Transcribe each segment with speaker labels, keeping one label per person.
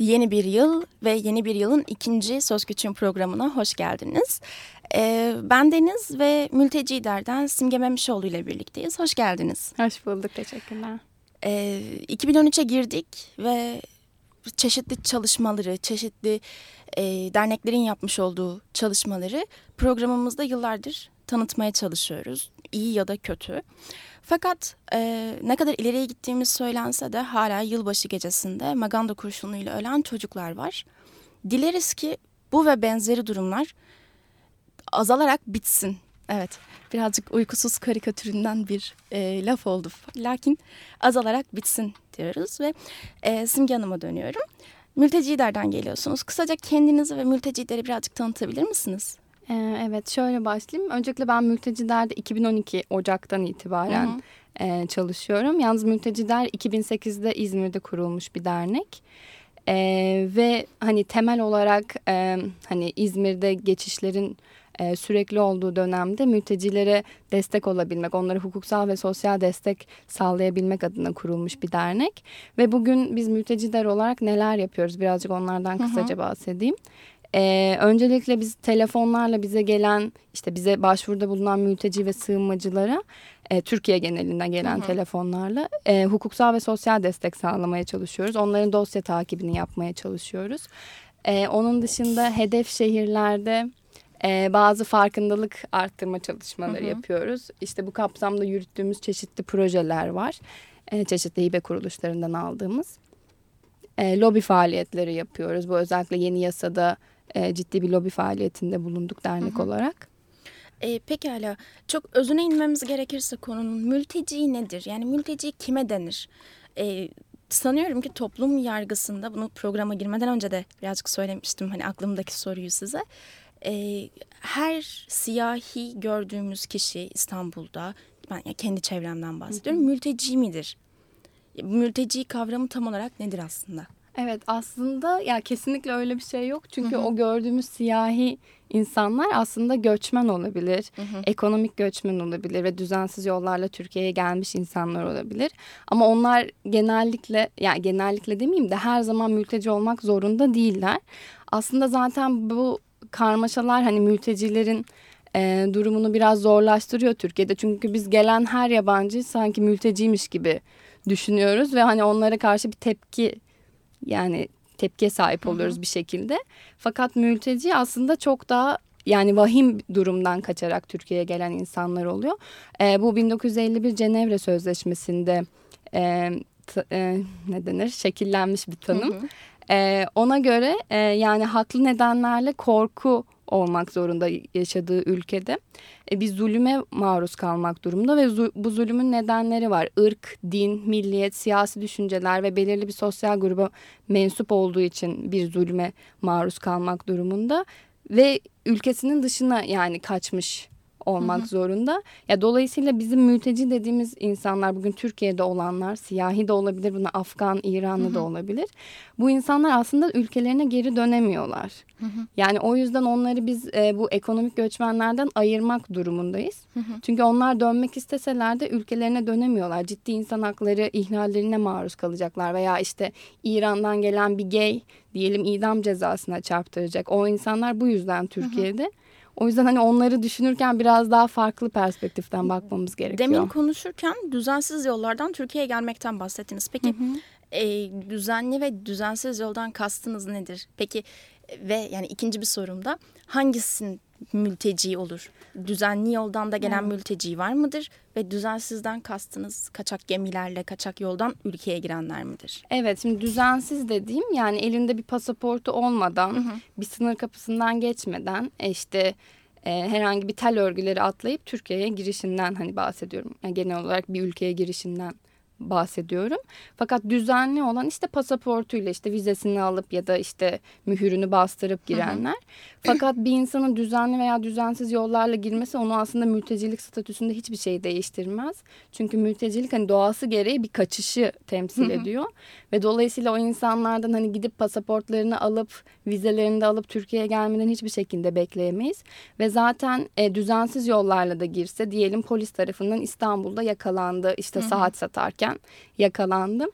Speaker 1: Yeni bir yıl ve yeni bir yılın ikinci Söz Küçüğün programına hoş geldiniz. Ee, ben Deniz ve Mülteci Der'den Simge Memişoğlu ile birlikteyiz. Hoş geldiniz.
Speaker 2: Hoş bulduk, teşekkürler.
Speaker 1: Ee, 2013'e girdik ve çeşitli çalışmaları, çeşitli e, derneklerin yapmış olduğu çalışmaları programımızda yıllardır tanıtmaya çalışıyoruz. İyi ya da kötü. Fakat e, ne kadar ileriye gittiğimiz söylense de hala yılbaşı gecesinde Maganda kurşunuyla ölen çocuklar var. Dileriz ki bu ve benzeri durumlar azalarak bitsin. Evet birazcık uykusuz karikatüründen bir e, laf oldu. Lakin azalarak bitsin diyoruz ve e, Simge Hanım'a dönüyorum. Mülteci derden geliyorsunuz. Kısaca kendinizi ve mültecileri birazcık tanıtabilir misiniz?
Speaker 2: Ee, evet şöyle başlayayım. Öncelikle ben Mülteciler'de 2012 Ocak'tan itibaren hı hı. E, çalışıyorum. Yalnız Mülteciler 2008'de İzmir'de kurulmuş bir dernek. Ee, ve hani temel olarak e, hani İzmir'de geçişlerin e, sürekli olduğu dönemde mültecilere destek olabilmek, onlara hukuksal ve sosyal destek sağlayabilmek adına kurulmuş bir dernek. Ve bugün biz mülteciler olarak neler yapıyoruz birazcık onlardan kısaca bahsedeyim. Ee, öncelikle biz telefonlarla bize gelen işte bize başvuruda bulunan mülteci ve sığınmacılara e, Türkiye genelinden gelen hı hı. telefonlarla e, hukuksal ve sosyal destek sağlamaya çalışıyoruz. Onların dosya takibini yapmaya çalışıyoruz. E, onun dışında hedef şehirlerde e, bazı farkındalık arttırma çalışmaları hı hı. yapıyoruz. İşte bu kapsamda yürüttüğümüz çeşitli projeler var. E, çeşitli hibe kuruluşlarından aldığımız. E, lobi faaliyetleri yapıyoruz. Bu özellikle yeni yasada e, ciddi bir lobi faaliyetinde bulunduk dernek hı hı. olarak.
Speaker 1: E, pekala. Çok özüne inmemiz gerekirse konunun mülteci nedir? Yani mülteci kime denir? E, sanıyorum ki toplum yargısında bunu programa girmeden önce de birazcık söylemiştim. Hani aklımdaki soruyu size. E, her siyahi gördüğümüz kişi İstanbul'da, ben ya kendi çevremden bahsediyorum, hı hı. mülteci midir? Mülteci kavramı tam olarak nedir aslında?
Speaker 2: Evet aslında ya kesinlikle öyle bir şey yok. Çünkü hı hı. o gördüğümüz siyahi insanlar aslında göçmen olabilir. Hı hı. Ekonomik göçmen olabilir ve düzensiz yollarla Türkiye'ye gelmiş insanlar olabilir. Ama onlar genellikle yani genellikle demeyeyim de her zaman mülteci olmak zorunda değiller. Aslında zaten bu karmaşalar hani mültecilerin e, durumunu biraz zorlaştırıyor Türkiye'de. Çünkü biz gelen her yabancı sanki mülteciymiş gibi düşünüyoruz ve hani onlara karşı bir tepki yani tepkiye sahip oluyoruz Hı-hı. bir şekilde. Fakat mülteci aslında çok daha yani vahim durumdan kaçarak Türkiye'ye gelen insanlar oluyor. E, bu 1951 Cenevre Sözleşmesi'nde e, e, ne denir şekillenmiş bir tanım. Hı hı. E, ona göre e, yani haklı nedenlerle korku olmak zorunda yaşadığı ülkede e, bir zulüme maruz kalmak durumunda ve bu zulümün nedenleri var. Irk, din, milliyet, siyasi düşünceler ve belirli bir sosyal gruba mensup olduğu için bir zulüme maruz kalmak durumunda ve ülkesinin dışına yani kaçmış olmak hı hı. zorunda. Ya dolayısıyla bizim mülteci dediğimiz insanlar bugün Türkiye'de olanlar, siyahi de olabilir, buna Afgan, İranlı hı hı. da olabilir. Bu insanlar aslında ülkelerine geri dönemiyorlar. Hı hı. Yani o yüzden onları biz e, bu ekonomik göçmenlerden ayırmak durumundayız. Hı hı. Çünkü onlar dönmek isteseler de ülkelerine dönemiyorlar. Ciddi insan hakları ihlallerine maruz kalacaklar veya işte İran'dan gelen bir gay diyelim idam cezasına çarptıracak. O insanlar bu yüzden Türkiye'de. Hı hı. O yüzden hani onları düşünürken biraz daha farklı perspektiften bakmamız gerekiyor.
Speaker 1: Demin konuşurken düzensiz yollardan Türkiye'ye gelmekten bahsettiniz. Peki hı hı. E, düzenli ve düzensiz yoldan kastınız nedir? Peki ve yani ikinci bir sorumda hangisinin mülteci olur? Düzenli yoldan da gelen evet. mülteci var mıdır? Ve düzensizden kastınız kaçak gemilerle, kaçak yoldan ülkeye girenler midir?
Speaker 2: Evet, şimdi düzensiz dediğim yani elinde bir pasaportu olmadan, hı hı. bir sınır kapısından geçmeden e, işte e, herhangi bir tel örgüleri atlayıp Türkiye'ye girişinden hani bahsediyorum. Yani genel olarak bir ülkeye girişinden bahsediyorum. Fakat düzenli olan işte pasaportuyla işte vizesini alıp ya da işte mühürünü bastırıp girenler. Fakat bir insanın düzenli veya düzensiz yollarla girmesi onu aslında mültecilik statüsünde hiçbir şey değiştirmez. Çünkü mültecilik hani doğası gereği bir kaçışı temsil ediyor. Ve dolayısıyla o insanlardan hani gidip pasaportlarını alıp vizelerini de alıp Türkiye'ye gelmeden hiçbir şekilde bekleyemeyiz. Ve zaten e, düzensiz yollarla da girse diyelim polis tarafından İstanbul'da yakalandı işte saat satarken yakalandı.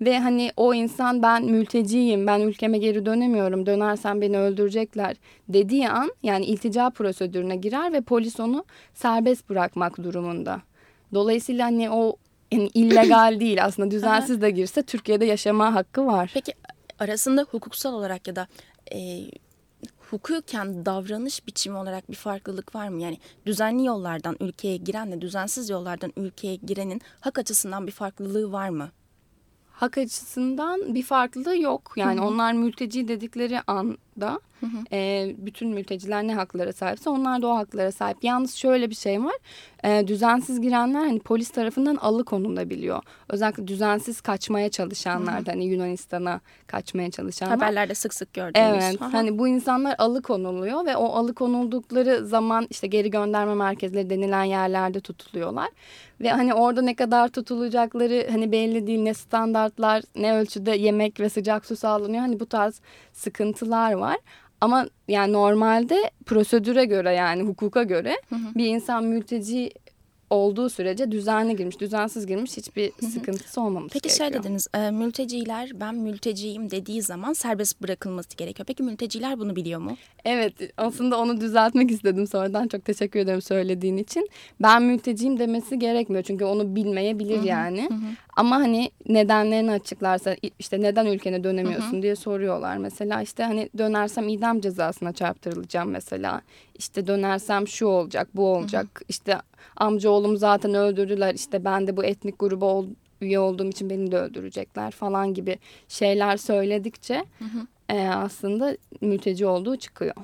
Speaker 2: Ve hani o insan ben mülteciyim, ben ülkeme geri dönemiyorum, dönersem beni öldürecekler dediği an yani iltica prosedürüne girer ve polis onu serbest bırakmak durumunda. Dolayısıyla hani o yani illegal değil aslında düzensiz de girse Türkiye'de yaşama hakkı var.
Speaker 1: Peki arasında hukuksal olarak ya da e, hukuken davranış biçimi olarak bir farklılık var mı? Yani düzenli yollardan ülkeye girenle düzensiz yollardan ülkeye girenin hak açısından bir farklılığı var mı?
Speaker 2: Hak açısından bir farklılığı yok. Yani onlar mülteci dedikleri anda e, bütün mülteciler ne haklara sahipse onlar da o haklara sahip. Yalnız şöyle bir şey var. E, düzensiz girenler hani polis tarafından alıkonulabiliyor. Özellikle düzensiz kaçmaya çalışanlar da hani Yunanistan'a kaçmaya çalışanlar.
Speaker 1: Haberlerde sık sık gördüğümüz.
Speaker 2: Evet
Speaker 1: Aha.
Speaker 2: hani bu insanlar alıkonuluyor ve o alıkonuldukları zaman işte geri gönderme merkezleri denilen yerlerde tutuluyorlar. Ve hani orada ne kadar tutulacakları hani belli değil ne standartlar ne ölçüde yemek ve sıcak su sağlanıyor. Hani bu tarz sıkıntılar var. Ama yani normalde prosedüre göre yani hukuka göre bir insan mülteci olduğu sürece düzenli girmiş, düzensiz girmiş hiçbir sıkıntısı olmamış
Speaker 1: Peki
Speaker 2: gerekiyor.
Speaker 1: şey dediniz e, mülteciler ben mülteciyim dediği zaman serbest bırakılması gerekiyor. Peki mülteciler bunu biliyor mu?
Speaker 2: Evet aslında onu düzeltmek istedim sonradan çok teşekkür ederim söylediğin için. Ben mülteciyim demesi gerekmiyor çünkü onu bilmeyebilir yani. Ama hani nedenlerini açıklarsa işte neden ülkene dönemiyorsun diye soruyorlar. Mesela işte hani dönersem idam cezasına çarptırılacağım mesela. İşte dönersem şu olacak bu olacak. İşte amcaoğlum zaten öldürdüler işte ben de bu etnik gruba ol, üye olduğum için beni de öldürecekler falan gibi şeyler söyledikçe e, aslında mülteci olduğu çıkıyor.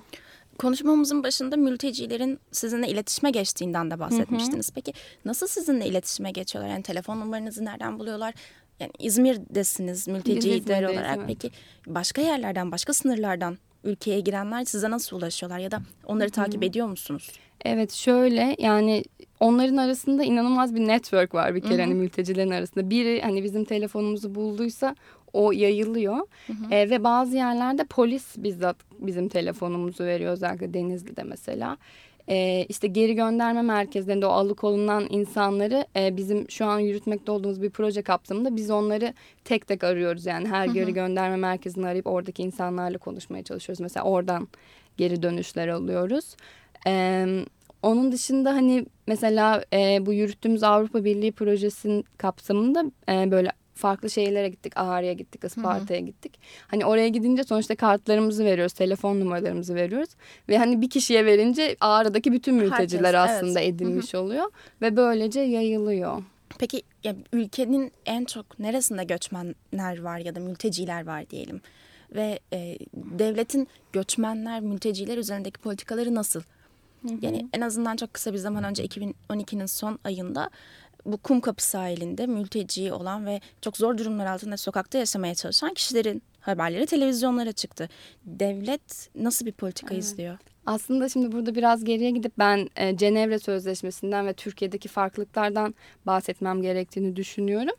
Speaker 1: Konuşmamızın başında mültecilerin sizinle iletişime geçtiğinden de bahsetmiştiniz. Peki nasıl sizinle iletişime geçiyorlar? Yani telefon numaranızı nereden buluyorlar? Yani İzmir'desiniz mülteciler
Speaker 2: İzmir'deyiz,
Speaker 1: olarak.
Speaker 2: evet.
Speaker 1: Peki başka yerlerden, başka sınırlardan ülkeye girenler size nasıl ulaşıyorlar ya da onları takip ediyor musunuz?
Speaker 2: Evet şöyle yani onların arasında inanılmaz bir network var bir kere hani mültecilerin arasında. Biri hani bizim telefonumuzu bulduysa o yayılıyor E, ve bazı yerlerde polis bizzat bizim telefonumuzu veriyor özellikle Denizli'de mesela. E, işte geri gönderme merkezlerinde o alıkonulan insanları e, bizim şu an yürütmekte olduğumuz bir proje kapsamında biz onları tek tek arıyoruz. Yani her geri gönderme merkezini arayıp oradaki insanlarla konuşmaya çalışıyoruz. Mesela oradan geri dönüşler alıyoruz. Ee, onun dışında hani mesela e, bu yürüttüğümüz Avrupa Birliği projesinin kapsamında e, böyle farklı şehirlere gittik. Ağrı'ya gittik, Isparta'ya gittik. Hani oraya gidince sonuçta kartlarımızı veriyoruz, telefon numaralarımızı veriyoruz. Ve hani bir kişiye verince Ağrı'daki bütün mülteciler
Speaker 1: Herkes,
Speaker 2: aslında
Speaker 1: evet.
Speaker 2: edilmiş oluyor. Ve böylece yayılıyor.
Speaker 1: Peki ya, ülkenin en çok neresinde göçmenler var ya da mülteciler var diyelim? Ve e, devletin göçmenler, mülteciler üzerindeki politikaları nasıl? Yani en azından çok kısa bir zaman önce 2012'nin son ayında bu Kumkapı sahilinde mülteci olan ve çok zor durumlar altında sokakta yaşamaya çalışan kişilerin haberleri televizyonlara çıktı. Devlet nasıl bir politika izliyor?
Speaker 2: Aslında şimdi burada biraz geriye gidip ben e, Cenevre Sözleşmesi'nden ve Türkiye'deki farklılıklardan bahsetmem gerektiğini düşünüyorum.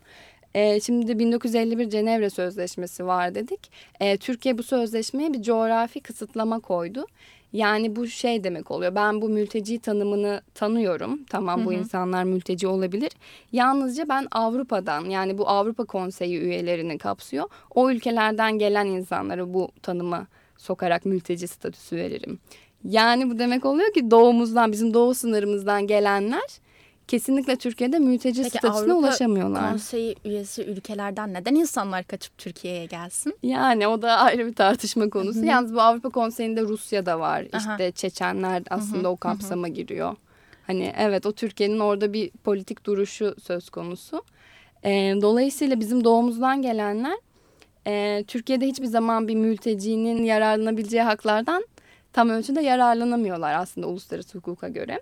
Speaker 2: E, şimdi 1951 Cenevre Sözleşmesi var dedik. E, Türkiye bu sözleşmeye bir coğrafi kısıtlama koydu. Yani bu şey demek oluyor. Ben bu mülteci tanımını tanıyorum. Tamam bu insanlar mülteci olabilir. Yalnızca ben Avrupa'dan yani bu Avrupa Konseyi üyelerini kapsıyor. O ülkelerden gelen insanlara bu tanımı sokarak mülteci statüsü veririm. Yani bu demek oluyor ki doğumuzdan bizim doğu sınırımızdan gelenler kesinlikle Türkiye'de mülteci
Speaker 1: Peki
Speaker 2: statüsüne
Speaker 1: Avrupa
Speaker 2: ulaşamıyorlar.
Speaker 1: Konseyi üyesi ülkelerden neden insanlar kaçıp Türkiye'ye gelsin?
Speaker 2: Yani o da ayrı bir tartışma konusu. Yalnız bu Avrupa Konseyi'nde Rusya da var.
Speaker 1: Aha.
Speaker 2: İşte Çeçenler aslında o kapsama giriyor. Hani evet o Türkiye'nin orada bir politik duruşu söz konusu. Ee, dolayısıyla bizim doğumuzdan gelenler e, Türkiye'de hiçbir zaman bir mültecinin yararlanabileceği haklardan tam ölçüde yararlanamıyorlar aslında uluslararası hukuka göre.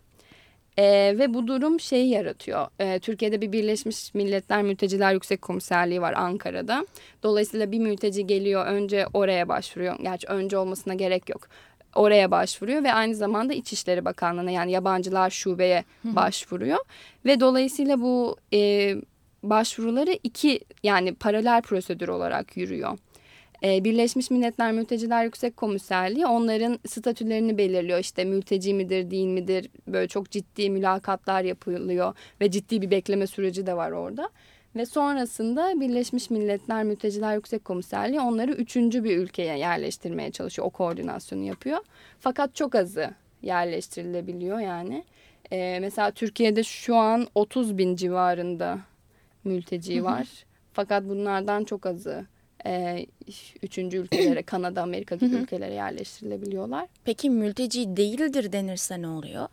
Speaker 2: Ee, ve bu durum şeyi yaratıyor. Ee, Türkiye'de bir Birleşmiş Milletler Mülteciler Yüksek Komiserliği var Ankara'da. Dolayısıyla bir mülteci geliyor önce oraya başvuruyor. Gerçi önce olmasına gerek yok. Oraya başvuruyor ve aynı zamanda İçişleri Bakanlığı'na yani yabancılar şubeye başvuruyor. Ve dolayısıyla bu e, başvuruları iki yani paralel prosedür olarak yürüyor. Ee, Birleşmiş Milletler Mülteciler Yüksek Komiserliği onların statülerini belirliyor. İşte mülteci midir değil midir böyle çok ciddi mülakatlar yapılıyor ve ciddi bir bekleme süreci de var orada. Ve sonrasında Birleşmiş Milletler Mülteciler Yüksek Komiserliği onları üçüncü bir ülkeye yerleştirmeye çalışıyor. O koordinasyonu yapıyor. Fakat çok azı yerleştirilebiliyor yani. Ee, mesela Türkiye'de şu an 30 bin civarında mülteci var. Fakat bunlardan çok azı e, üçüncü ülkelere, Kanada, Amerika gibi ülkelere yerleştirilebiliyorlar.
Speaker 1: Peki mülteci değildir denirse ne oluyor?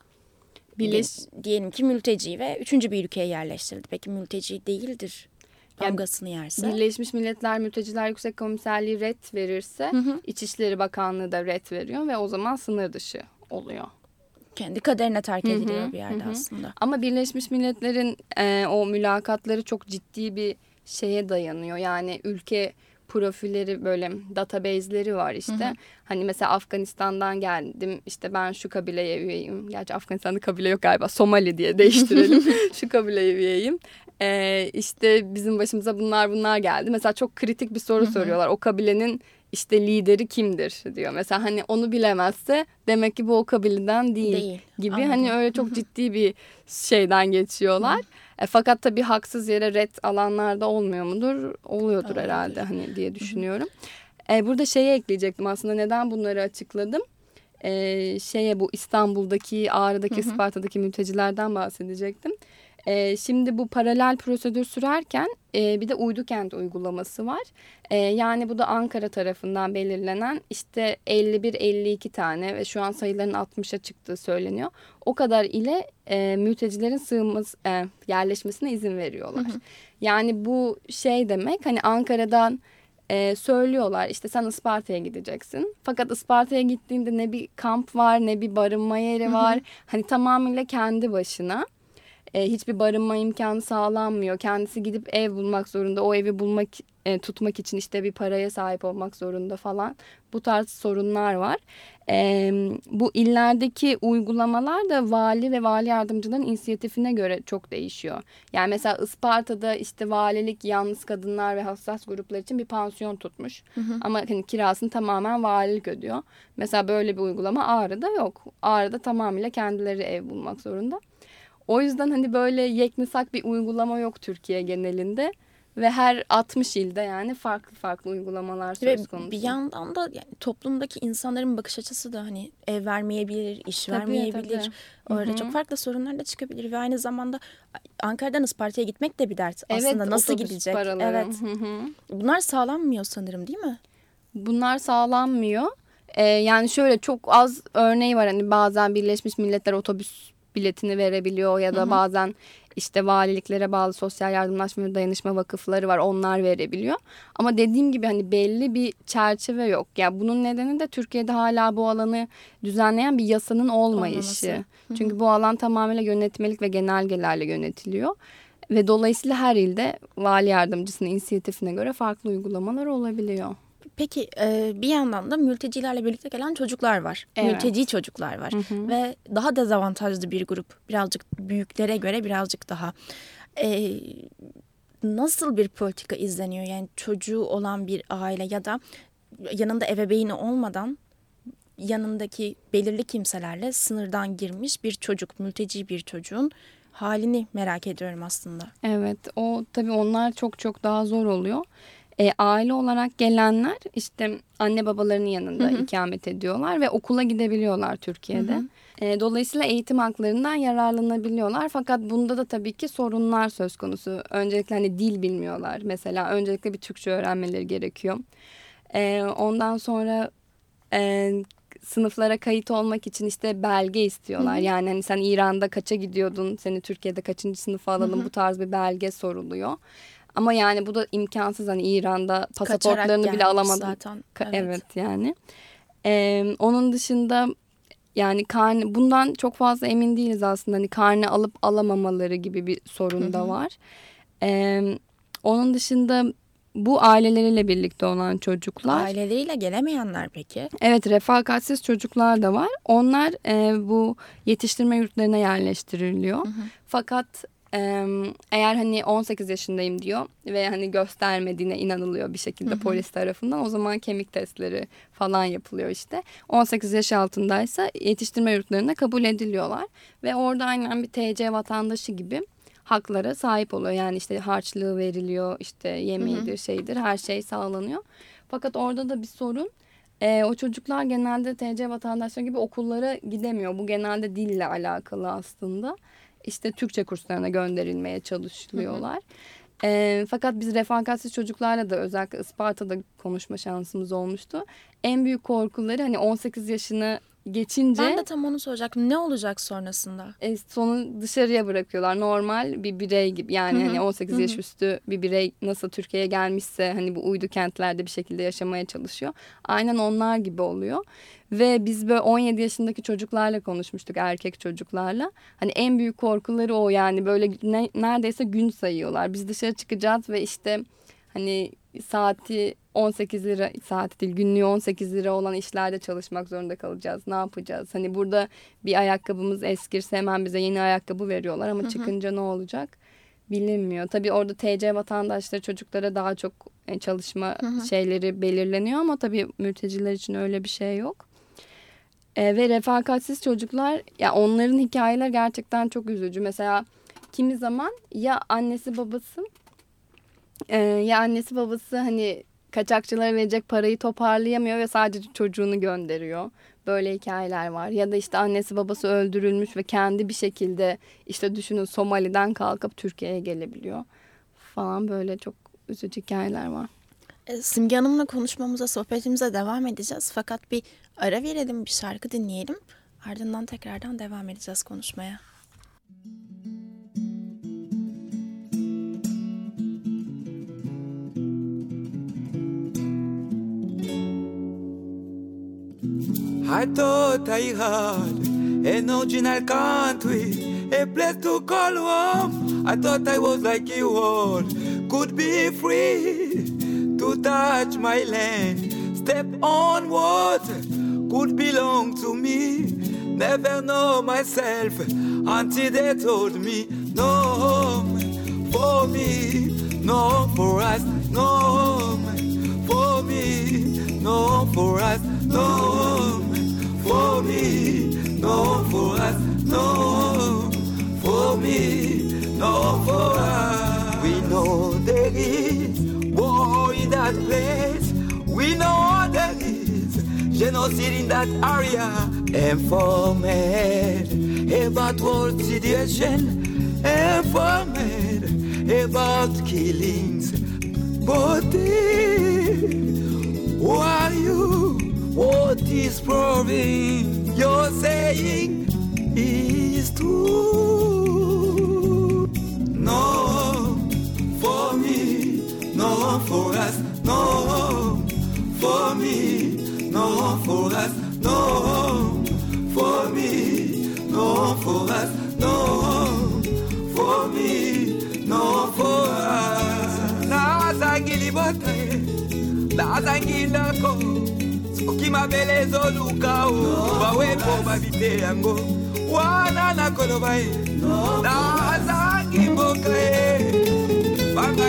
Speaker 2: Birleş...
Speaker 1: Diyelim ki mülteci ve üçüncü bir ülkeye yerleştirildi. Peki mülteci değildir damgasını yerse?
Speaker 2: Birleşmiş Milletler Mülteciler Yüksek Komiserliği red verirse
Speaker 1: Hı hı.
Speaker 2: İçişleri Bakanlığı da red veriyor ve o zaman sınır dışı oluyor.
Speaker 1: Kendi kaderine terk
Speaker 2: Hı hı,
Speaker 1: ediliyor bir yerde
Speaker 2: hı hı.
Speaker 1: aslında.
Speaker 2: Ama Birleşmiş Milletler'in e, o mülakatları çok ciddi bir şeye dayanıyor. Yani ülke profilleri böyle database'leri var işte.
Speaker 1: Hı hı.
Speaker 2: Hani mesela Afganistan'dan geldim işte ben şu kabileye üyeyim. Gerçi Afganistan'da kabile yok galiba Somali diye değiştirelim. şu kabileye üyeyim. Ee, işte bizim başımıza bunlar bunlar geldi. Mesela çok kritik bir soru soruyorlar. O kabilenin işte lideri kimdir diyor. Mesela hani onu bilemezse demek ki bu o kabileden değil,
Speaker 1: Değil,
Speaker 2: gibi.
Speaker 1: anladım.
Speaker 2: Hani öyle çok ciddi bir şeyden geçiyorlar. E, fakat tabii haksız yere red alanlarda olmuyor mudur? Oluyordur
Speaker 1: Oluyordur.
Speaker 2: herhalde hani diye düşünüyorum. E, burada şeyi ekleyecektim aslında neden bunları açıkladım? E, şeye bu İstanbul'daki, Ağrı'daki, Isparta'daki mültecilerden bahsedecektim. E, şimdi bu paralel prosedür sürerken e, bir de uydu kent uygulaması var. E, yani bu da Ankara tarafından belirlenen işte 51-52 tane ve şu an sayıların 60'a çıktığı söyleniyor. O kadar ile e, mültecilerin sığınması, e, yerleşmesine izin veriyorlar. Yani bu şey demek hani Ankara'dan e, söylüyorlar işte sen Isparta'ya gideceksin. Fakat Isparta'ya gittiğinde ne bir kamp var ne bir barınma yeri var. Hani tamamıyla kendi başına. E, hiçbir barınma imkanı sağlanmıyor. Kendisi gidip ev bulmak zorunda. O evi bulmak e, tutmak için işte bir paraya sahip olmak zorunda falan. Bu tarz sorunlar var. E, bu illerdeki uygulamalar da vali ve vali yardımcıların inisiyatifine göre çok değişiyor. Yani mesela Isparta'da işte valilik yalnız kadınlar ve hassas gruplar için bir pansiyon tutmuş. Ama hani kirasını tamamen valilik ödüyor. Mesela böyle bir uygulama Ağrı'da yok. Ağrı'da tamamıyla kendileri ev bulmak zorunda. O yüzden hani böyle yeknesak bir uygulama yok Türkiye genelinde. Ve her 60 ilde yani farklı farklı uygulamalar
Speaker 1: Ve
Speaker 2: söz konusu.
Speaker 1: bir yandan da yani toplumdaki insanların bakış açısı da hani ev vermeyebilir, iş
Speaker 2: Tabii,
Speaker 1: vermeyebilir.
Speaker 2: tabii.
Speaker 1: Öyle
Speaker 2: Hı hı.
Speaker 1: çok farklı sorunlar da çıkabilir ve aynı zamanda Ankara'dan Isparta'ya gitmek de bir dert
Speaker 2: Evet,
Speaker 1: aslında. Nasıl gidecek?
Speaker 2: paraları.
Speaker 1: Evet.
Speaker 2: Hı hı.
Speaker 1: Bunlar sağlanmıyor sanırım değil mi?
Speaker 2: Bunlar sağlanmıyor. Ee, yani şöyle çok az örneği var. Hani bazen Birleşmiş Milletler otobüs biletini verebiliyor ya da bazen işte valiliklere bağlı sosyal yardımlaşma ve dayanışma vakıfları var. Onlar verebiliyor. Ama dediğim gibi hani belli bir çerçeve yok. Yani bunun nedeni de Türkiye'de hala bu alanı düzenleyen bir yasanın olmayışı.
Speaker 1: Olmaması.
Speaker 2: Çünkü bu alan tamamıyla yönetmelik ve genelgelerle yönetiliyor. Ve dolayısıyla her ilde vali yardımcısının inisiyatifine göre farklı uygulamalar olabiliyor.
Speaker 1: Peki e, bir yandan da mültecilerle birlikte gelen çocuklar var.
Speaker 2: Evet.
Speaker 1: Mülteci çocuklar var. Ve daha dezavantajlı bir grup. Birazcık büyüklere göre birazcık daha. E, nasıl bir politika izleniyor? Yani çocuğu olan bir aile ya da yanında ebeveyni olmadan yanındaki belirli kimselerle sınırdan girmiş bir çocuk, mülteci bir çocuğun halini merak ediyorum aslında.
Speaker 2: Evet o tabii onlar çok çok daha zor oluyor. E, aile olarak gelenler işte anne babalarının yanında ikamet ediyorlar ve okula gidebiliyorlar Türkiye'de. E, dolayısıyla eğitim haklarından yararlanabiliyorlar. Fakat bunda da tabii ki sorunlar söz konusu. Öncelikle hani dil bilmiyorlar. Mesela öncelikle bir Türkçe öğrenmeleri gerekiyor. E, ondan sonra e, sınıflara kayıt olmak için işte belge istiyorlar. Yani hani sen İran'da kaça gidiyordun, seni Türkiye'de kaçıncı sınıfa alalım bu tarz bir belge soruluyor. Ama yani bu da imkansız hani İran'da pasaportlarını bile alamadı.
Speaker 1: zaten. Evet.
Speaker 2: Evet. yani. Ee, onun dışında yani karne bundan çok fazla emin değiliz aslında. Hani karne alıp alamamaları gibi bir sorun da var. Ee, onun dışında bu aileleriyle birlikte olan çocuklar.
Speaker 1: Aileleriyle gelemeyenler peki?
Speaker 2: Evet refakatsiz çocuklar da var. Onlar e, bu yetiştirme yurtlarına yerleştiriliyor. Hı hı. Fakat eğer hani 18 yaşındayım diyor ve hani göstermediğine inanılıyor bir şekilde hı hı. polis tarafından o zaman kemik testleri falan yapılıyor işte. 18 yaş altındaysa yetiştirme yurtlarına kabul ediliyorlar ve orada aynen bir TC vatandaşı gibi haklara sahip oluyor. Yani işte harçlığı veriliyor, işte yemeğidir, şeydir, her şey sağlanıyor. Fakat orada da bir sorun. E, o çocuklar genelde TC vatandaşları gibi okullara gidemiyor. Bu genelde dille alakalı aslında. İşte Türkçe kurslarına gönderilmeye çalışılıyorlar. Hı hı. E, fakat biz refakatsiz çocuklarla da özellikle Isparta'da konuşma şansımız olmuştu. En büyük korkuları hani 18 yaşını geçince...
Speaker 1: Ben de tam onu soracaktım. Ne olacak sonrasında?
Speaker 2: E, sonu dışarıya bırakıyorlar. Normal bir birey gibi. Yani Hı-hı. hani 18 Hı-hı. yaş üstü bir birey nasıl Türkiye'ye gelmişse hani bu uydu kentlerde bir şekilde yaşamaya çalışıyor. Aynen onlar gibi oluyor. Ve biz böyle 17 yaşındaki çocuklarla konuşmuştuk erkek çocuklarla. Hani en büyük korkuları o yani böyle ne, neredeyse gün sayıyorlar. Biz dışarı çıkacağız ve işte hani saati 18 lira saat değil günlüğü 18 lira olan işlerde çalışmak zorunda kalacağız. Ne yapacağız? Hani burada bir ayakkabımız eskirse hemen bize yeni ayakkabı veriyorlar ama çıkınca ne olacak? Bilinmiyor. Tabii orada TC vatandaşları çocuklara daha çok e, çalışma şeyleri belirleniyor ama tabii mülteciler için öyle bir şey yok. E, ve refakatsiz çocuklar ya onların hikayeler gerçekten çok üzücü. Mesela kimi zaman ya annesi babası e, ya annesi babası hani kaçakçılara verecek parayı toparlayamıyor ve sadece çocuğunu gönderiyor. Böyle hikayeler var. Ya da işte annesi babası öldürülmüş ve kendi bir şekilde işte düşünün Somali'den kalkıp Türkiye'ye gelebiliyor. Falan böyle çok üzücü hikayeler var.
Speaker 1: E, Simge Hanım'la konuşmamıza, sohbetimize devam edeceğiz. Fakat bir ara verelim, bir şarkı dinleyelim. Ardından tekrardan devam edeceğiz konuşmaya.
Speaker 3: I thought I had an original country, a place to call home. I thought I was like you all, could be free to touch my land, step on what could belong to me. Never know myself until they told me, no for me, no for us, no for me, no for us, no for me, no for us, no for me, no for us. We know there is We know there is genocide in that area. Informed about world situation. Informed about killings. But who are you? What is proving you're saying is true. No, for me, no for for me, no for us, no for me, no for us, no for me, no for us. Na zangi libote, na zangi lako, soki mabele ezoluka o, bawepo babite yango, wana nakoloba na zangi mboka ye, banga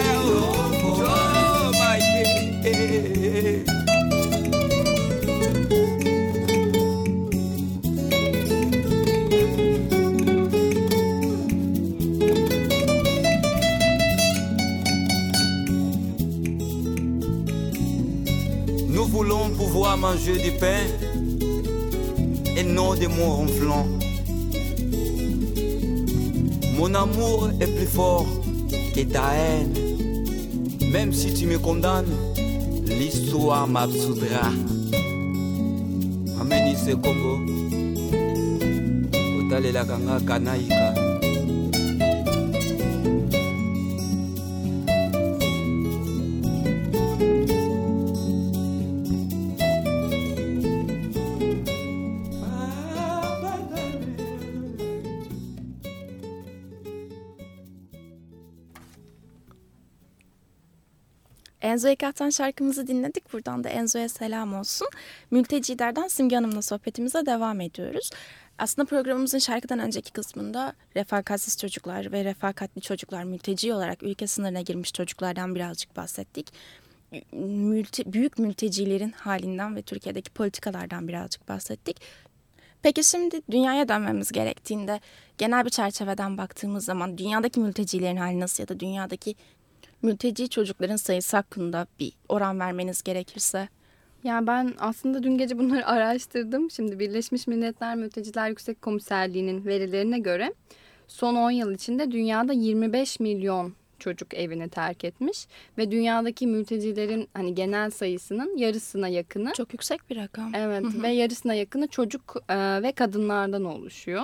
Speaker 3: manger du pain et non des mots ronflants. Mon amour est plus fort que ta haine. Même si tu me condamnes, l'histoire m'absoudra. Ameni Congo. la kanga kanaika.
Speaker 1: Enzo Ekat'tan şarkımızı dinledik. Buradan da Enzo'ya selam olsun. Mülteci derden Simge Hanım'la sohbetimize devam ediyoruz. Aslında programımızın şarkıdan önceki kısmında refakatsiz çocuklar ve refakatli çocuklar mülteci olarak ülke sınırına girmiş çocuklardan birazcık bahsettik. Mülti, büyük mültecilerin halinden ve Türkiye'deki politikalardan birazcık bahsettik. Peki şimdi dünyaya dönmemiz gerektiğinde genel bir çerçeveden baktığımız zaman dünyadaki mültecilerin hali nasıl ya da dünyadaki mülteci çocukların sayısı hakkında bir oran vermeniz gerekirse?
Speaker 2: Yani ben aslında dün gece bunları araştırdım. Şimdi Birleşmiş Milletler Mülteciler Yüksek Komiserliği'nin verilerine göre son 10 yıl içinde dünyada 25 milyon çocuk evini terk etmiş ve dünyadaki mültecilerin hani genel sayısının yarısına yakını
Speaker 1: çok yüksek bir rakam.
Speaker 2: Evet ve yarısına yakını çocuk e, ve kadınlardan oluşuyor.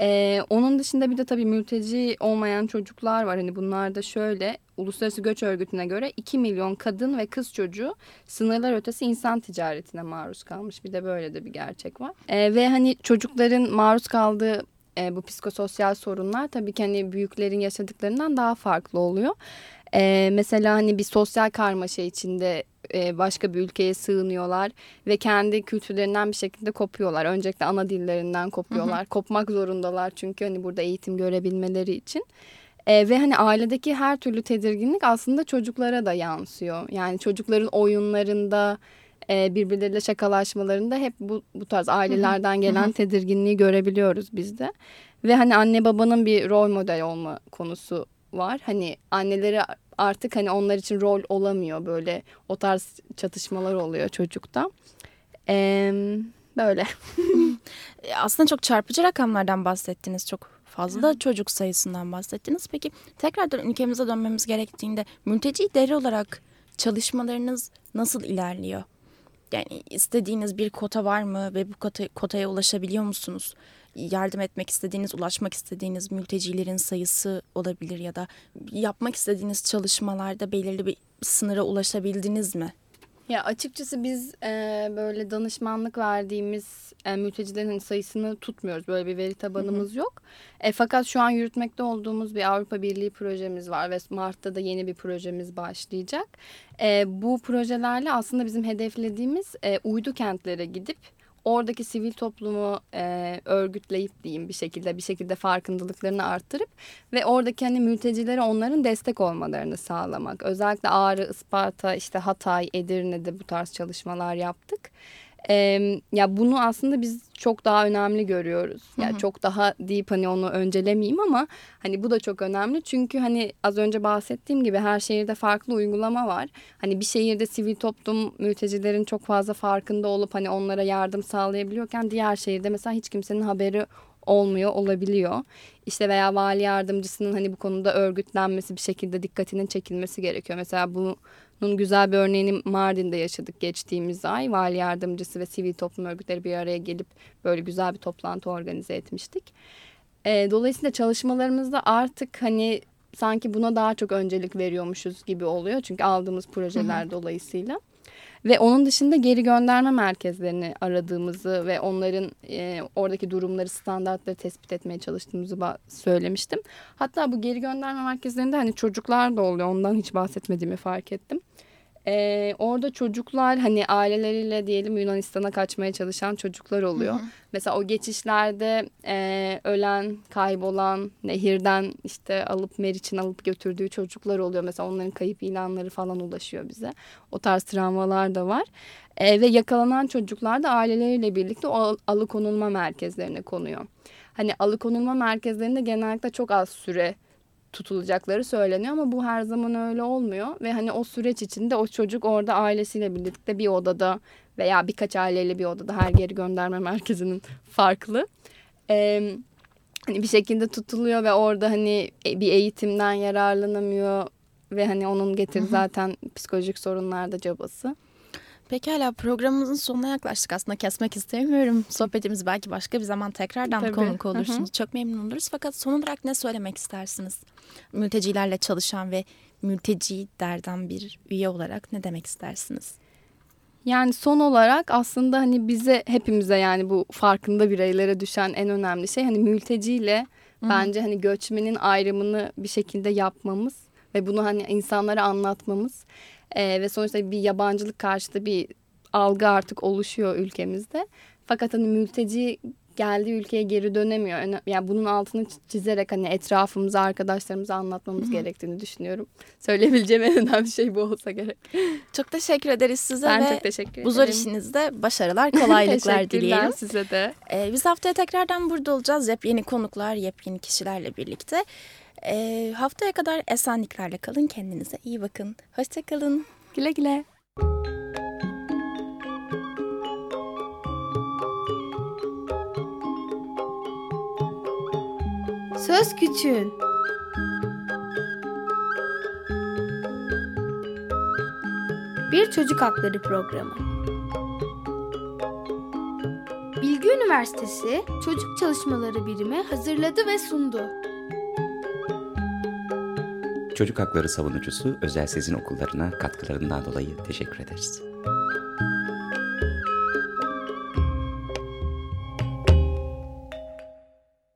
Speaker 2: Ee, onun dışında bir de tabii mülteci olmayan çocuklar var. Hani bunlar da şöyle Uluslararası Göç Örgütü'ne göre 2 milyon kadın ve kız çocuğu sınırlar ötesi insan ticaretine maruz kalmış. Bir de böyle de bir gerçek var. Ee, ve hani çocukların maruz kaldığı e, bu psikososyal sorunlar tabii ki hani büyüklerin yaşadıklarından daha farklı oluyor. Ee, mesela hani bir sosyal karmaşa içinde e, başka bir ülkeye sığınıyorlar ve kendi kültürlerinden bir şekilde kopuyorlar. Öncelikle ana dillerinden kopuyorlar. Hı hı. Kopmak zorundalar çünkü hani burada eğitim görebilmeleri için. E, ve hani ailedeki her türlü tedirginlik aslında çocuklara da yansıyor. Yani çocukların oyunlarında, e, birbirleriyle şakalaşmalarında hep bu, bu tarz ailelerden gelen tedirginliği görebiliyoruz biz de. Ve hani anne babanın bir rol model olma konusu var. Hani anneleri artık hani onlar için rol olamıyor böyle o tarz çatışmalar oluyor çocukta. Ee, böyle.
Speaker 1: Aslında çok çarpıcı rakamlardan bahsettiniz. Çok fazla da çocuk sayısından bahsettiniz. Peki tekrardan ülkemize dönmemiz gerektiğinde mülteci deri olarak çalışmalarınız nasıl ilerliyor? Yani istediğiniz bir kota var mı ve bu kota, kotaya ulaşabiliyor musunuz? Yardım etmek istediğiniz, ulaşmak istediğiniz mültecilerin sayısı olabilir ya da yapmak istediğiniz çalışmalarda belirli bir sınıra ulaşabildiniz mi?
Speaker 2: Ya açıkçası biz e, böyle danışmanlık verdiğimiz e, mültecilerin sayısını tutmuyoruz. Böyle bir veri tabanımız hı hı. yok. E, fakat şu an yürütmekte olduğumuz bir Avrupa Birliği projemiz var ve Mart'ta da yeni bir projemiz başlayacak. E, bu projelerle aslında bizim hedeflediğimiz e, uydu kentlere gidip oradaki sivil toplumu e, örgütleyip diyeyim bir şekilde bir şekilde farkındalıklarını arttırıp ve oradaki hani mültecilere onların destek olmalarını sağlamak. Özellikle Ağrı, Isparta, işte Hatay, Edirne'de bu tarz çalışmalar yaptık. Ee, ya bunu aslında biz çok daha önemli görüyoruz. Yani hı hı. çok daha deyip hani onu öncelemeyeyim ama hani bu da çok önemli. Çünkü hani az önce bahsettiğim gibi her şehirde farklı uygulama var. Hani bir şehirde sivil toplum mültecilerin çok fazla farkında olup hani onlara yardım sağlayabiliyorken diğer şehirde mesela hiç kimsenin haberi olmuyor olabiliyor. İşte veya vali yardımcısının hani bu konuda örgütlenmesi bir şekilde dikkatinin çekilmesi gerekiyor. Mesela bu bunun güzel bir örneğini Mardin'de yaşadık geçtiğimiz ay. Vali yardımcısı ve sivil toplum örgütleri bir araya gelip böyle güzel bir toplantı organize etmiştik. E, dolayısıyla çalışmalarımızda artık hani sanki buna daha çok öncelik veriyormuşuz gibi oluyor. Çünkü aldığımız projeler Hı-hı. dolayısıyla. Ve onun dışında geri gönderme merkezlerini aradığımızı ve onların e, oradaki durumları, standartları tespit etmeye çalıştığımızı söylemiştim. Hatta bu geri gönderme merkezlerinde hani çocuklar da oluyor. Ondan hiç bahsetmediğimi fark ettim. Ee, orada çocuklar hani aileleriyle diyelim Yunanistan'a kaçmaya çalışan çocuklar oluyor. Hı hı. Mesela o geçişlerde e, ölen, kaybolan, nehirden işte alıp Meriç'in alıp götürdüğü çocuklar oluyor. Mesela onların kayıp ilanları falan ulaşıyor bize. O tarz travmalar da var. E, ve yakalanan çocuklar da aileleriyle birlikte o alıkonulma merkezlerine konuyor. Hani alıkonulma merkezlerinde genellikle çok az süre tutulacakları söyleniyor ama bu her zaman öyle olmuyor ve hani o süreç içinde o çocuk orada ailesiyle birlikte bir odada veya birkaç aileyle bir odada her geri gönderme merkezinin farklı. Ee, hani bir şekilde tutuluyor ve orada hani e, bir eğitimden yararlanamıyor ve hani onun getirdiği zaten psikolojik sorunlarda cabası.
Speaker 1: Pekala programımızın sonuna yaklaştık aslında kesmek istemiyorum. Sohbetimiz belki başka bir zaman tekrardan Tabii. konuk olursunuz. Hı hı. Çok memnun oluruz. Fakat son olarak ne söylemek istersiniz? Mültecilerle çalışan ve mülteci derden bir üye olarak ne demek istersiniz?
Speaker 2: Yani son olarak aslında hani bize hepimize yani bu farkında bireylere düşen en önemli şey hani mülteciyle Hı. bence hani göçmenin ayrımını bir şekilde yapmamız ve bunu hani insanlara anlatmamız. E, ve sonuçta bir yabancılık karşıtı bir algı artık oluşuyor ülkemizde. Fakat hani mülteci geldiği ülkeye geri dönemiyor. Yani bunun altını çizerek hani etrafımıza, arkadaşlarımıza anlatmamız gerektiğini düşünüyorum. Söyleyebileceğim en önemli şey bu olsa gerek.
Speaker 1: Çok teşekkür ederiz size
Speaker 2: ben
Speaker 1: ve
Speaker 2: çok teşekkür ederim.
Speaker 1: bu zor işinizde başarılar, kolaylıklar dileyelim.
Speaker 2: size de.
Speaker 1: Ee, biz haftaya tekrardan burada olacağız. Yepyeni konuklar, yepyeni kişilerle birlikte. Ee, haftaya kadar esenliklerle kalın. Kendinize iyi bakın. Hoşçakalın.
Speaker 2: Güle güle.
Speaker 4: Söz Küçüğün Bir Çocuk Hakları Programı Bilgi Üniversitesi Çocuk Çalışmaları Birimi hazırladı ve sundu.
Speaker 5: Çocuk Hakları Savunucusu Özel Sezin Okullarına katkılarından dolayı teşekkür ederiz.